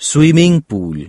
swimming pool.